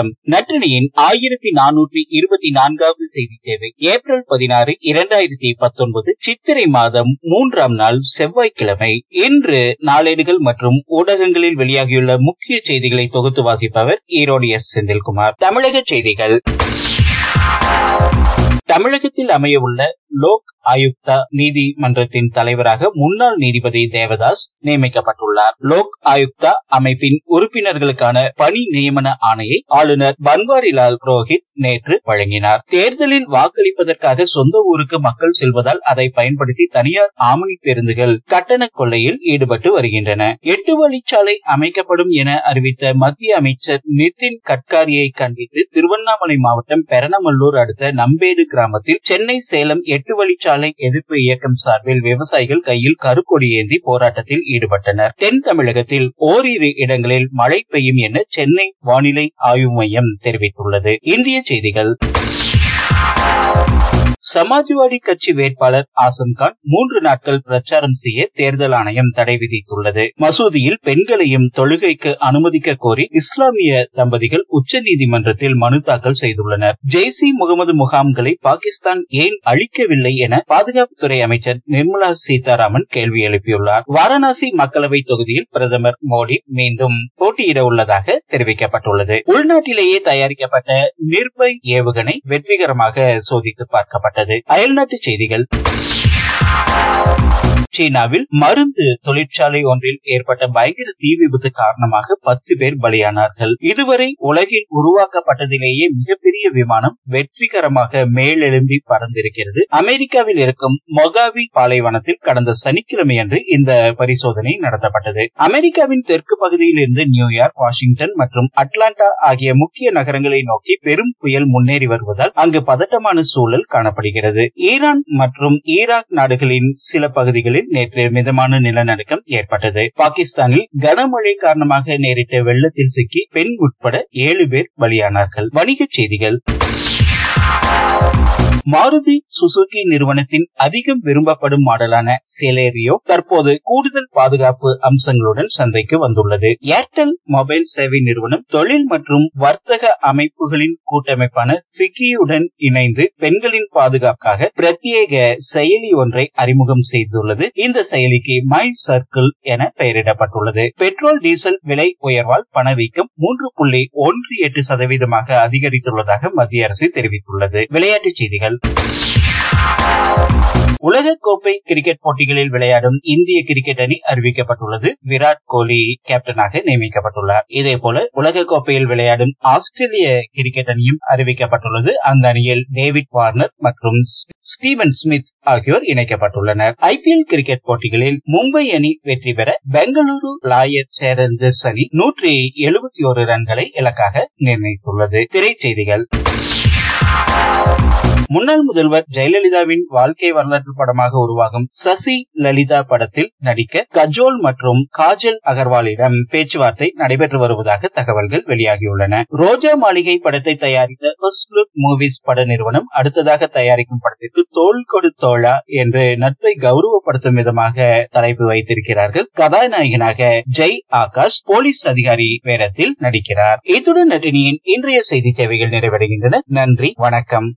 வணக்கம். நற்றினியின் ஆயிரத்தி நானூற்றி இருபத்தி நான்காவது செய்தி சேவை ஏப்ரல் பதினாறு இரண்டாயிரத்தி பத்தொன்பது சித்திரை மாதம் மூன்றாம் நாள் செவ்வாய்க்கிழமை. இன்று நாளேடுகள் மற்றும் ஊடகங்களில் வெளியாகியுள்ள முக்கிய செய்திகளை தொகுத்து வாசிப்பவர் ஈரோடு எஸ். செந்தில்குமார். தமிழக செய்திகள். தமிழகத்தில் அமையவுள்ள லோக் ஆயுக்தா நீதிமன்றத்தின் தலைவராக முன்னாள் நீதிபதி தேவதாஸ் நியமிக்கப்பட்டுள்ளார். லோக் ஆயுக்தா அமைப்பின் உறுப்பினர்களுக்கான பணி நியமன ஆணையை ஆளுநர் பன்வாரிலால் புரோஹித் நேற்று வழங்கினார். தேர்தலில் வாக்களிப்பதற்காக சொந்த ஊருக்கு மக்கள் செல்வதால் அதை பயன்படுத்தி தனியார் ஆமணி பேருந்துகள் கட்டண கொள்ளையில் ஈடுபட்டு வருகின்றன. எட்டு வழிச்சாலை அமைக்கப்படும் என அறிவித்த மத்திய அமைச்சர் நிதின் கட்காரியை கண்டித்து திருவண்ணாமலை மாவட்டம் பெரணமல்லூர் அடுத்த நம்பேடு கிராமத்தில் சென்னை சேலம் எட்டு வழிச்சாலை எதிர்ப்பு இயக்கம் சார்பில் விவசாயிகள் கையில் கருக்கொடி ஏந்தி போராட்டத்தில் ஈடுபட்டனர். தென் தமிழகத்தில் ஓரிரு இடங்களில் மழை பெய்யும் என சென்னை வானிலை ஆய்வு மையம் தெரிவித்துள்ளது. இந்திய செய்திகள். சமாஜ்வாடி கட்சி வேட்பாளர் ஆசம்கான் மூன்று நாட்கள் பிரச்சாரம் செய்ய தேர்தல் ஆணையம் தடை விதித்துள்ளது. மசூதியில் பெண்களையும் தொழுகைக்கு அனுமதிக்க கோரி இஸ்லாமிய தம்பதிகள் உச்சநீதிமன்றத்தில் மனு தாக்கல் செய்துள்ளனர். ஜெய்சி முகமது முகாம்களை பாகிஸ்தான் ஏன் அழிக்கவில்லை என பாதுகாப்புத்துறை அமைச்சர் நிர்மலா சீதாராமன் கேள்வி எழுப்பியுள்ளார். வாரணாசி மக்களவை தொகுதியில் பிரதமர் மோடி மீண்டும் போட்டியிட உள்ளதாக தெரிவிக்கப்பட்டுள்ளது. உள்நாட்டிலேயே தயாரிக்கப்பட்ட நிர்பய் ஏவுகணை வெற்றிகரமாக சோதித்து பார்க்கப்பட்டது. அயல்நாட்டு செய்திகள். சீனாவில் மருந்து தொழிற்சாலை ஒன்றில் ஏற்பட்ட பயங்கர தீ விபத்து காரணமாக பத்து பேர் பலியானார்கள். இதுவரை உலகில் உருவாக்கப்பட்டதிலேயே மிகப்பெரிய விமானம் வெற்றிகரமாக மேலெழும்பி பறந்திருக்கிறது. அமெரிக்காவில் இருக்கும் மொகாவி பாலைவனத்தில் கடந்த சனிக்கிழமை அன்று இந்த பரிசோதனை நடத்தப்பட்டது. அமெரிக்காவின் தெற்கு பகுதியில் இருந்து நியூயார்க் வாஷிங்டன் மற்றும் அட்லாண்டா ஆகிய முக்கிய நகரங்களை நோக்கி பெரும் புயல் முன்னேறி வருவதால் அங்கு பதட்டமான சூழல் காணப்படுகிறது. ஈரான் மற்றும் ஈராக் நாடுகளின் சில பகுதிகளில் நேற்று மிதமான நிலநடுக்கம் ஏற்பட்டது. பாகிஸ்தானில் கனமழை காரணமாக நேரிட்ட வெள்ளத்தில் சிக்கி பெண் உட்பட ஏழு பேர் பலியானார்கள். வணிகச் செய்திகள். மாருதி சுசுகி நிறுவனத்தின் அதிகம் விரும்பப்படும் மாடலான செலேரியோ தற்போது கூடுதல் பாதுகாப்பு அம்சங்களுடன் சந்தைக்கு வந்துள்ளது. ஏர்டெல் மொபைல் சேவை நிறுவனம் தொழில் மற்றும் வர்த்தக அமைப்புகளின் கூட்டமைப்பான பிகியுடன் இணைந்து பெண்களின் பாதுகாப்பாக பிரத்யேக செயலி ஒன்றை அறிமுகம் செய்துள்ளது. இந்த செயலிக்கு மை சர்க்கிள் என பெயரிடப்பட்டுள்ளது. பெட்ரோல் டீசல் விலை உயர்வால் பணவீக்கம் மூன்று புள்ளி ஒன்று எட்டு சதவீதமாக அதிகரித்துள்ளதாக மத்திய அரசு தெரிவித்துள்ளது. விளையாட்டுச் செய்திகள். உலக கோப்பை கிரிக்கெட் போட்டிகளில் விளையாடும் இந்திய கிரிக்கெட் அணி அறிவிக்கப்பட்டுள்ளது. விராட் கோலி கேப்டனாக நியமிக்கப்பட்டுள்ளார். இதே போல உலக கோப்பையில் விளையாடும் ஆஸ்திரேலிய கிரிக்கெட் அணியும் அறிவிக்கப்பட்டுள்ளது. அந்த அணியில் டேவிட் வார்னர் மற்றும் ஸ்டீவன் ஸ்மித் ஆகியோர் இணைக்கப்பட்டுள்ளனர். ஐபிஎல் கிரிக்கெட் போட்டிகளில் மும்பை அணி வெற்றி பெற பெங்களூரு லாயர் சேரஞ்சர்ஸ் அணி நூற்றி எழுபத்தி ஒரு ரன்களை இலக்காக நிர்ணயித்துள்ளது. திரைச்செய்திகள். முன்னாள் முதல்வர் ஜெயலலிதாவின் வாழ்க்கை வரலாற்று படமாக உருவாகும் சசி லலிதா படத்தில் நடிக்க கஜோல் மற்றும் காஜல் அகர்வாலிடம் பேச்சுவார்த்தை நடைபெற்று வருவதாக தகவல்கள் வெளியாகியுள்ளன. ரோஜா மாளிகை படத்தை தயாரித்த ஃபர்ஸ்ட் லுக் மூவிஸ் பட நிறுவனம் அடுத்ததாக தயாரிக்கும் படத்திற்கு தோல் கொடுத்தோழா என்று நட்பை கௌரவப்படுத்தும் விதமாக தலைப்பு வைத்திருக்கிறார்கள். கதாநாயகனாக ஜெய் ஆகாஷ் போலீஸ் அதிகாரி வேடத்தில் நடிக்கிறார். இத்துடன் நட்டினியின் இன்றைய செய்தி சேவைகள் நிறைவடைகின்றன. நன்றி வணக்கம்.